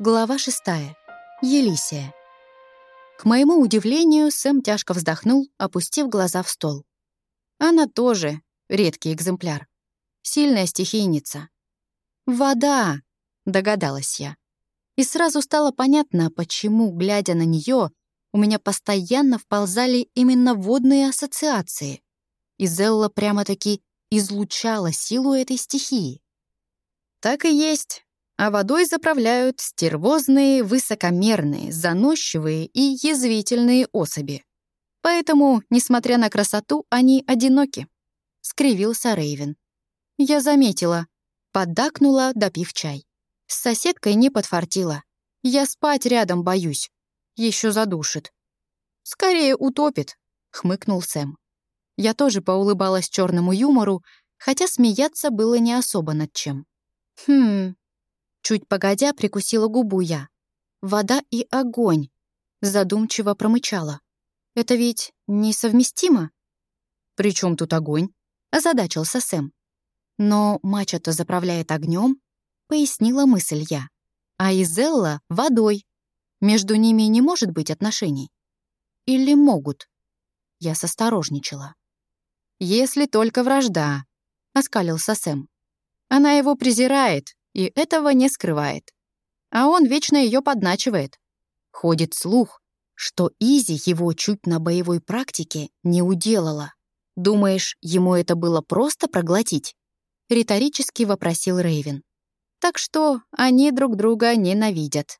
Глава шестая. Елисия. К моему удивлению, Сэм тяжко вздохнул, опустив глаза в стол. Она тоже редкий экземпляр. Сильная стихийница. «Вода!» — догадалась я. И сразу стало понятно, почему, глядя на нее, у меня постоянно вползали именно водные ассоциации. И Зелла прямо-таки излучала силу этой стихии. Так и есть а водой заправляют стервозные, высокомерные, заносчивые и язвительные особи. Поэтому, несмотря на красоту, они одиноки», — скривился Рейвен. Я заметила, поддакнула, допив чай. С соседкой не подфартила. Я спать рядом боюсь. Еще задушит. «Скорее утопит», — хмыкнул Сэм. Я тоже поулыбалась черному юмору, хотя смеяться было не особо над чем. «Хм, Чуть погодя прикусила губу я. Вода и огонь. Задумчиво промычала. Это ведь несовместимо? «При чем тут огонь?» — озадачился Сэм. «Но мачо-то заправляет огнем», — пояснила мысль я. «А Изелла — водой. Между ними не может быть отношений. Или могут?» Я состорожничала. «Если только вражда», — оскалился Сэм. «Она его презирает, и этого не скрывает. А он вечно ее подначивает. Ходит слух, что Изи его чуть на боевой практике не уделала. Думаешь, ему это было просто проглотить? Риторически вопросил Рейвен. Так что они друг друга ненавидят.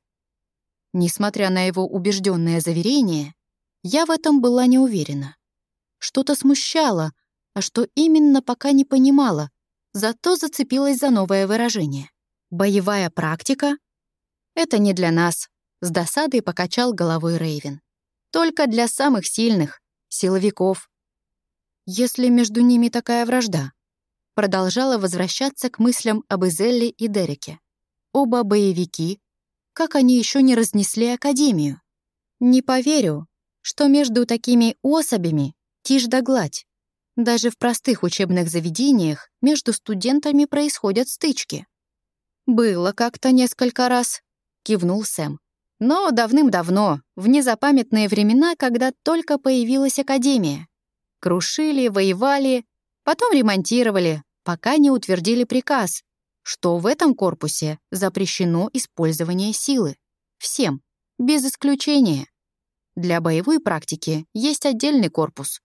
Несмотря на его убежденное заверение, я в этом была не уверена. Что-то смущало, а что именно пока не понимала, зато зацепилась за новое выражение. Боевая практика? Это не для нас, с досадой покачал головой Рейвен. Только для самых сильных, силовиков. Если между ними такая вражда, продолжала возвращаться к мыслям об Изелле и Дереке. Оба боевики, как они еще не разнесли Академию? Не поверю, что между такими особями тишь да гладь. Даже в простых учебных заведениях между студентами происходят стычки. «Было как-то несколько раз», — кивнул Сэм. «Но давным-давно, в незапамятные времена, когда только появилась Академия. Крушили, воевали, потом ремонтировали, пока не утвердили приказ, что в этом корпусе запрещено использование силы. Всем, без исключения. Для боевой практики есть отдельный корпус.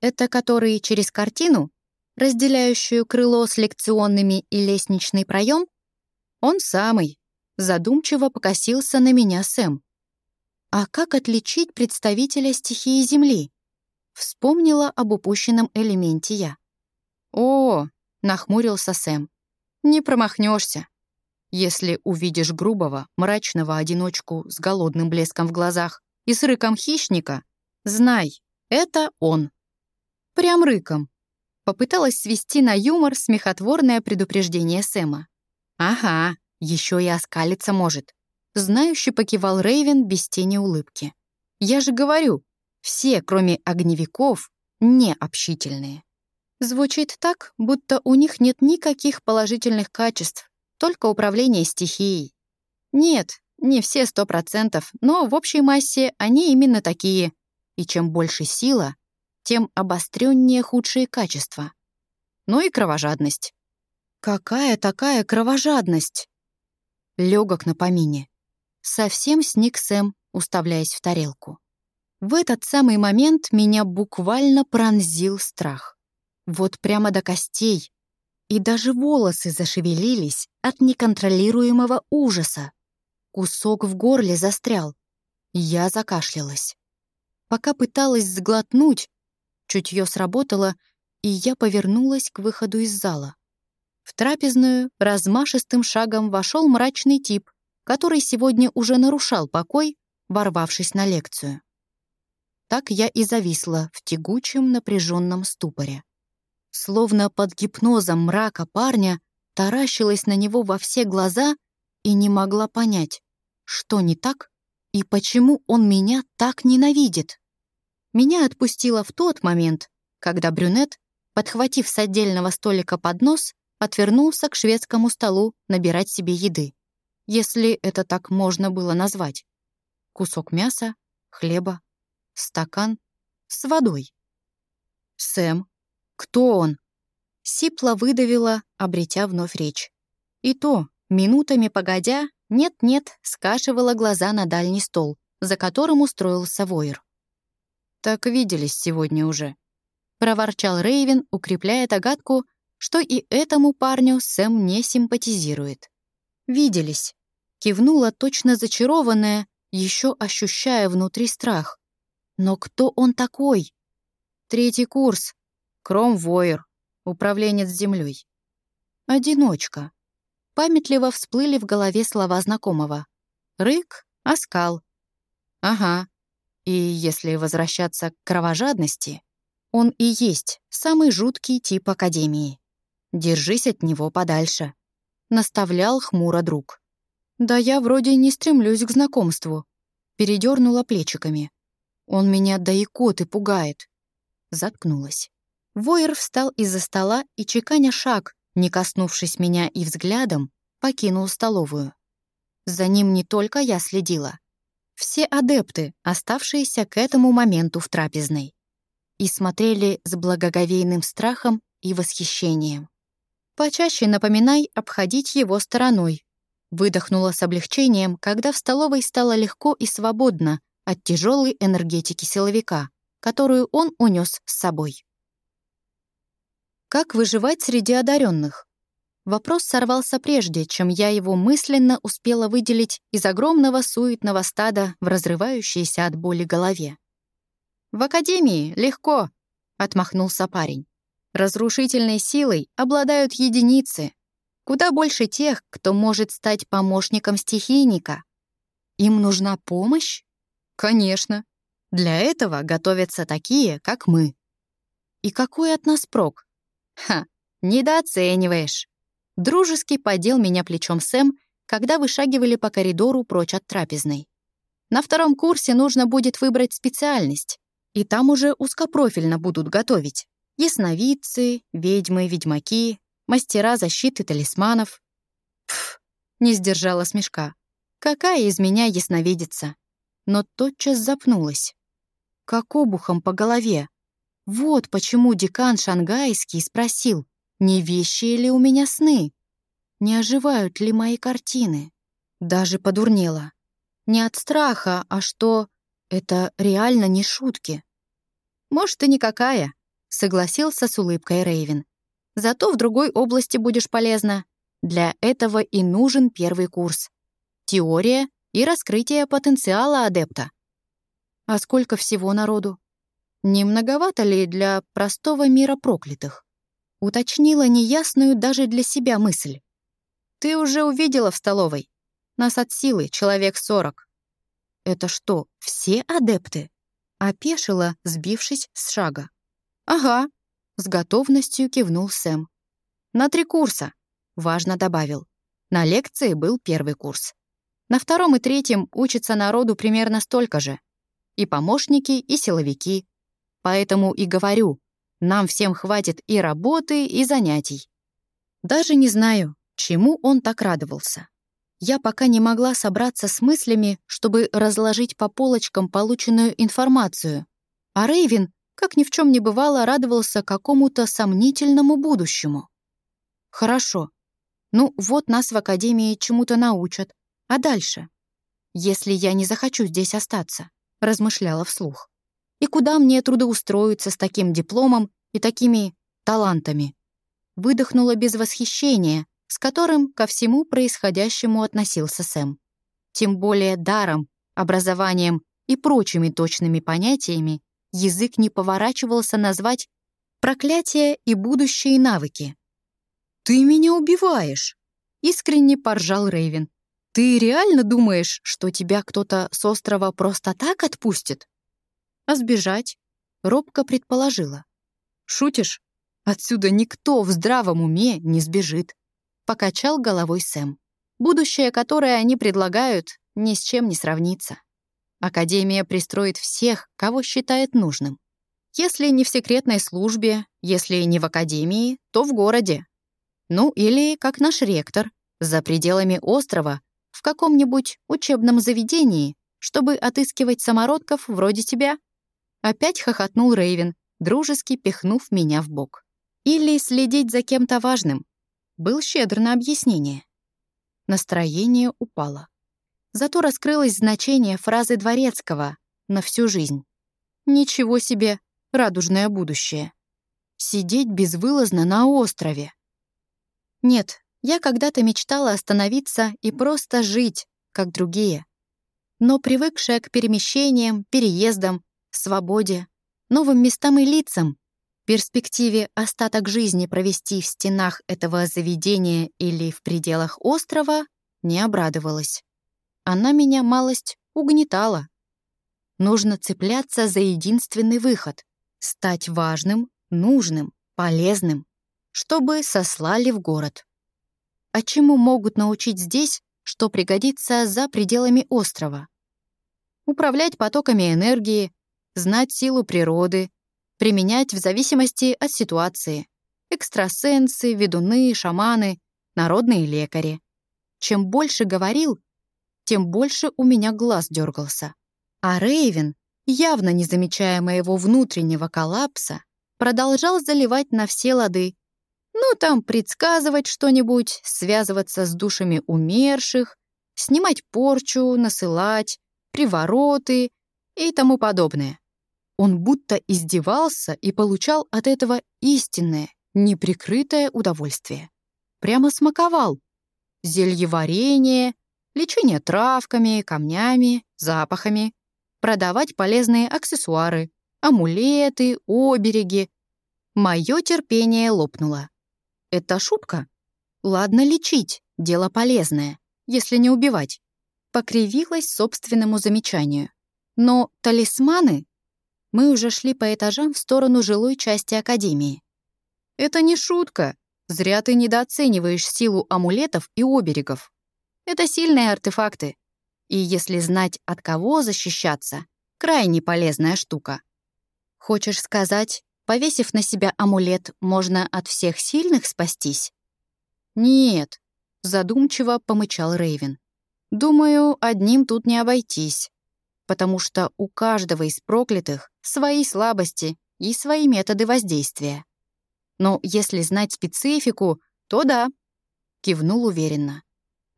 Это который через картину, разделяющую крыло с лекционными и лестничный проем, «Он самый», — задумчиво покосился на меня Сэм. «А как отличить представителя стихии Земли?» Вспомнила об упущенном элементе я. «О!» — нахмурился Сэм. «Не промахнешься. Если увидишь грубого, мрачного одиночку с голодным блеском в глазах и с рыком хищника, знай, это он». Прям рыком. Попыталась свести на юмор смехотворное предупреждение Сэма. «Ага, еще и оскалиться может». Знающий покивал Рейвен без тени улыбки. «Я же говорю, все, кроме огневиков, не общительные». Звучит так, будто у них нет никаких положительных качеств, только управление стихией. Нет, не все сто процентов, но в общей массе они именно такие. И чем больше сила, тем обостреннее худшие качества. Ну и кровожадность. Какая такая кровожадность? Легок на помине. Совсем сник Сэм, уставляясь в тарелку. В этот самый момент меня буквально пронзил страх. Вот прямо до костей. И даже волосы зашевелились от неконтролируемого ужаса. Кусок в горле застрял. Я закашлялась. Пока пыталась сглотнуть, чутье сработало, и я повернулась к выходу из зала. В трапезную размашистым шагом вошел мрачный тип, который сегодня уже нарушал покой, ворвавшись на лекцию. Так я и зависла в тягучем напряженном ступоре. Словно под гипнозом мрака парня таращилась на него во все глаза и не могла понять, что не так и почему он меня так ненавидит. Меня отпустило в тот момент, когда брюнет, подхватив с отдельного столика поднос, отвернулся к шведскому столу набирать себе еды. если это так можно было назвать. Кусок мяса, хлеба, стакан с водой. «Сэм, кто он?» Сипла выдавила, обретя вновь речь. И то, минутами погодя, нет-нет, скашивала глаза на дальний стол, за которым устроился воер. «Так виделись сегодня уже», — проворчал Рейвен, укрепляя догадку, что и этому парню Сэм не симпатизирует. «Виделись», — кивнула точно зачарованная, еще ощущая внутри страх. «Но кто он такой?» «Третий курс. Кром Войер, управленец землей. «Одиночка». Памятливо всплыли в голове слова знакомого. «Рык, оскал». «Ага, и если возвращаться к кровожадности, он и есть самый жуткий тип Академии. Держись от него подальше», — наставлял хмуро друг. «Да я вроде не стремлюсь к знакомству», — передернула плечиками. «Он меня до икоты пугает». Заткнулась. Воер встал из-за стола и, чеканя шаг, не коснувшись меня и взглядом, покинул столовую. За ним не только я следила все адепты, оставшиеся к этому моменту в трапезной, и смотрели с благоговейным страхом и восхищением. «Почаще напоминай обходить его стороной», выдохнула с облегчением, когда в столовой стало легко и свободно от тяжелой энергетики силовика, которую он унес с собой. Как выживать среди одаренных? Вопрос сорвался прежде, чем я его мысленно успела выделить из огромного суетного стада в разрывающейся от боли голове. «В академии легко», — отмахнулся парень. «Разрушительной силой обладают единицы, куда больше тех, кто может стать помощником стихийника. Им нужна помощь? Конечно. Для этого готовятся такие, как мы. И какой от нас прок? Ха, недооцениваешь. Дружески подел меня плечом Сэм, когда вышагивали по коридору прочь от трапезной. На втором курсе нужно будет выбрать специальность, и там уже узкопрофильно будут готовить. Ясновидцы, ведьмы, ведьмаки, мастера защиты талисманов. Пф, не сдержала смешка. Какая из меня ясновидица? Но тотчас запнулась. Как обухом по голове. Вот почему декан шангайский спросил, не вещие ли у меня сны? Не оживают ли мои картины? Даже подурнела. Не от страха, а что это реально не шутки. «Может, и никакая», — согласился с улыбкой Рейвен. «Зато в другой области будешь полезна. Для этого и нужен первый курс. Теория и раскрытие потенциала адепта». «А сколько всего народу? Не многовато ли для простого мира проклятых?» Уточнила неясную даже для себя мысль. «Ты уже увидела в столовой. Нас от силы человек сорок». «Это что, все адепты?» Опешила, сбившись с шага. «Ага», — с готовностью кивнул Сэм. «На три курса», — важно добавил. На лекции был первый курс. На втором и третьем учатся народу примерно столько же. И помощники, и силовики. Поэтому и говорю, нам всем хватит и работы, и занятий. Даже не знаю, чему он так радовался. Я пока не могла собраться с мыслями, чтобы разложить по полочкам полученную информацию. А Рейвен, как ни в чем не бывало, радовался какому-то сомнительному будущему. Хорошо. Ну, вот нас в Академии чему-то научат. А дальше? Если я не захочу здесь остаться, размышляла вслух. И куда мне трудоустроиться с таким дипломом и такими талантами? Выдохнула без восхищения, с которым ко всему происходящему относился Сэм. Тем более даром, образованием и прочими точными понятиями язык не поворачивался назвать проклятие и будущие навыки. «Ты меня убиваешь!» — искренне поржал Рейвен. «Ты реально думаешь, что тебя кто-то с острова просто так отпустит?» А сбежать? Робко предположила. Шутишь? Отсюда никто в здравом уме не сбежит. Покачал головой Сэм. Будущее, которое они предлагают, ни с чем не сравнится. Академия пристроит всех, кого считает нужным. Если не в секретной службе, если не в академии, то в городе. Ну или, как наш ректор, за пределами острова, в каком-нибудь учебном заведении, чтобы отыскивать самородков вроде тебя?» Опять хохотнул Рейвен, дружески пихнув меня в бок. «Или следить за кем-то важным». Был щедр на объяснение. Настроение упало. Зато раскрылось значение фразы Дворецкого на всю жизнь. Ничего себе, радужное будущее. Сидеть безвылазно на острове. Нет, я когда-то мечтала остановиться и просто жить, как другие. Но привыкшая к перемещениям, переездам, свободе, новым местам и лицам, перспективе остаток жизни провести в стенах этого заведения или в пределах острова, не обрадовалась. Она меня малость угнетала. Нужно цепляться за единственный выход — стать важным, нужным, полезным, чтобы сослали в город. А чему могут научить здесь, что пригодится за пределами острова? Управлять потоками энергии, знать силу природы, применять в зависимости от ситуации. Экстрасенсы, ведуны, шаманы, народные лекари. Чем больше говорил, тем больше у меня глаз дергался. А Рейвен, явно не замечая моего внутреннего коллапса, продолжал заливать на все лады. Ну, там предсказывать что-нибудь, связываться с душами умерших, снимать порчу, насылать, привороты и тому подобное. Он будто издевался и получал от этого истинное, неприкрытое удовольствие. Прямо смаковал. Зельеварение, лечение травками, камнями, запахами, продавать полезные аксессуары, амулеты, обереги. Мое терпение лопнуло. Это шутка? Ладно лечить, дело полезное, если не убивать. Покривилась собственному замечанию. Но талисманы мы уже шли по этажам в сторону жилой части Академии. «Это не шутка. Зря ты недооцениваешь силу амулетов и оберегов. Это сильные артефакты. И если знать, от кого защищаться, крайне полезная штука. Хочешь сказать, повесив на себя амулет, можно от всех сильных спастись? Нет, задумчиво помычал Рейвен. Думаю, одним тут не обойтись потому что у каждого из проклятых свои слабости и свои методы воздействия. Но если знать специфику, то да, кивнул уверенно.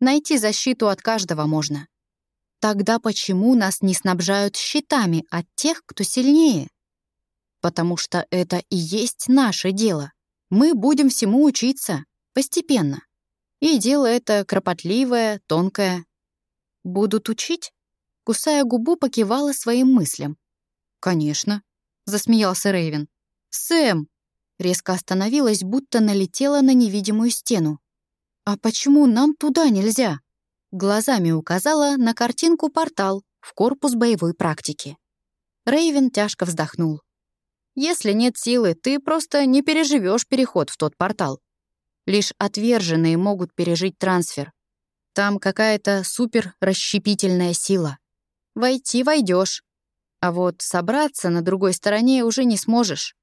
Найти защиту от каждого можно. Тогда почему нас не снабжают щитами от тех, кто сильнее? Потому что это и есть наше дело. Мы будем всему учиться, постепенно. И дело это кропотливое, тонкое. Будут учить? кусая губу, покивала своим мыслям. «Конечно», — засмеялся Рейвен. «Сэм!» Резко остановилась, будто налетела на невидимую стену. «А почему нам туда нельзя?» Глазами указала на картинку «Портал» в корпус боевой практики. Рейвен тяжко вздохнул. «Если нет силы, ты просто не переживешь переход в тот портал. Лишь отверженные могут пережить трансфер. Там какая-то супер расщепительная сила. Войти войдешь, а вот собраться на другой стороне уже не сможешь.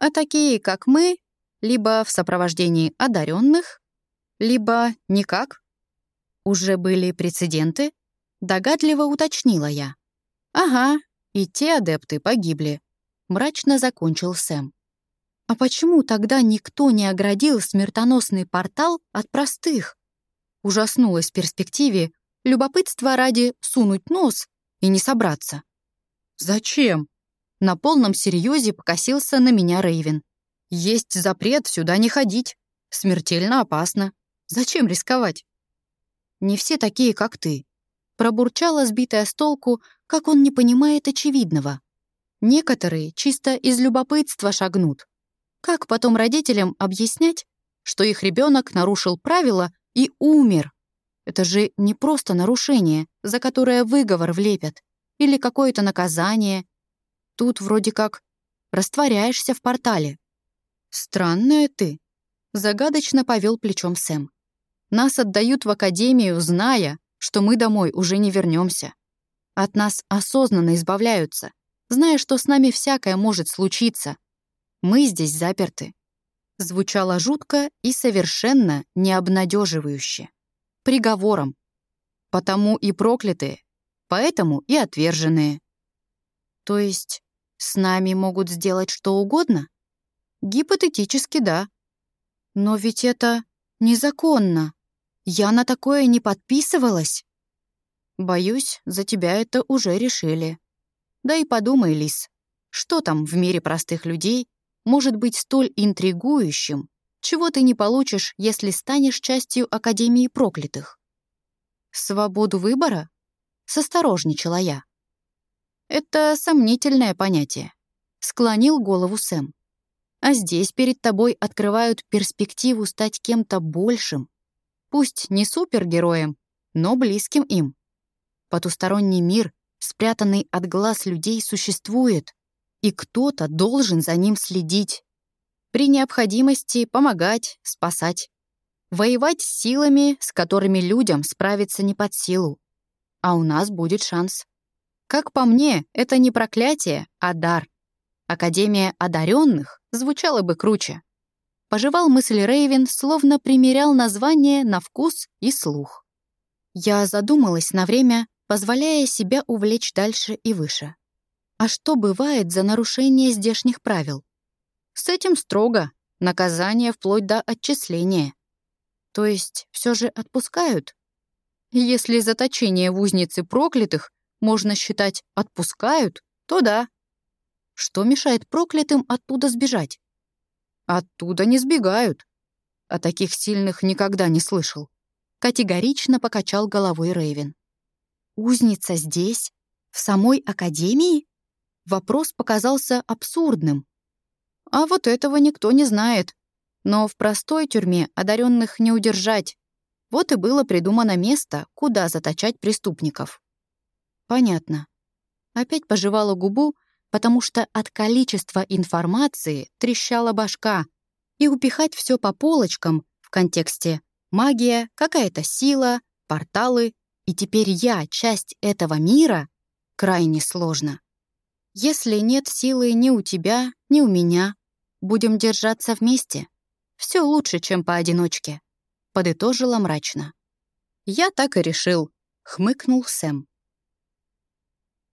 А такие, как мы, либо в сопровождении одаренных, либо никак. Уже были прецеденты? Догадливо уточнила я. Ага, и те адепты погибли. Мрачно закончил Сэм. А почему тогда никто не оградил смертоносный портал от простых? Ужаснулась в перспективе, любопытство ради сунуть нос и не собраться. «Зачем?» На полном серьезе покосился на меня Рейвен. «Есть запрет сюда не ходить. Смертельно опасно. Зачем рисковать?» «Не все такие, как ты», — пробурчала сбитая с толку, как он не понимает очевидного. Некоторые чисто из любопытства шагнут. Как потом родителям объяснять, что их ребенок нарушил правила и умер? Это же не просто нарушение, за которое выговор влепят, или какое-то наказание. Тут вроде как растворяешься в портале. Странная ты. Загадочно повел плечом Сэм. Нас отдают в академию, зная, что мы домой уже не вернемся. От нас осознанно избавляются, зная, что с нами всякое может случиться. Мы здесь заперты. Звучало жутко и совершенно необнадеживающе приговором. Потому и проклятые, поэтому и отверженные. То есть с нами могут сделать что угодно? Гипотетически, да. Но ведь это незаконно. Я на такое не подписывалась. Боюсь, за тебя это уже решили. Да и подумай, Лис, что там в мире простых людей может быть столь интригующим, чего ты не получишь, если станешь частью Академии проклятых? Свободу выбора? Состорожничала я. Это сомнительное понятие. Склонил голову Сэм. А здесь перед тобой открывают перспективу стать кем-то большим. Пусть не супергероем, но близким им. Потусторонний мир, спрятанный от глаз людей, существует, и кто-то должен за ним следить. При необходимости помогать, спасать. Воевать с силами, с которыми людям справиться не под силу. А у нас будет шанс. Как по мне, это не проклятие, а дар. Академия одаренных звучала бы круче. Пожевал мысль Рейвен, словно примерял название на вкус и слух. Я задумалась на время, позволяя себя увлечь дальше и выше. А что бывает за нарушение здешних правил? С этим строго. Наказание вплоть до отчисления. То есть все же отпускают? Если заточение в узнице проклятых можно считать отпускают, то да. Что мешает проклятым оттуда сбежать? Оттуда не сбегают. О таких сильных никогда не слышал. Категорично покачал головой Рейвен. Узница здесь? В самой Академии? Вопрос показался абсурдным. А вот этого никто не знает. Но в простой тюрьме одаренных не удержать. Вот и было придумано место, куда заточать преступников. Понятно. Опять пожевала губу, потому что от количества информации трещала башка, и упихать все по полочкам в контексте магия, какая-то сила, порталы, и теперь я часть этого мира, крайне сложно. Если нет силы ни у тебя, ни у меня, будем держаться вместе. Все лучше, чем поодиночке», — подытожила мрачно. «Я так и решил», — хмыкнул Сэм.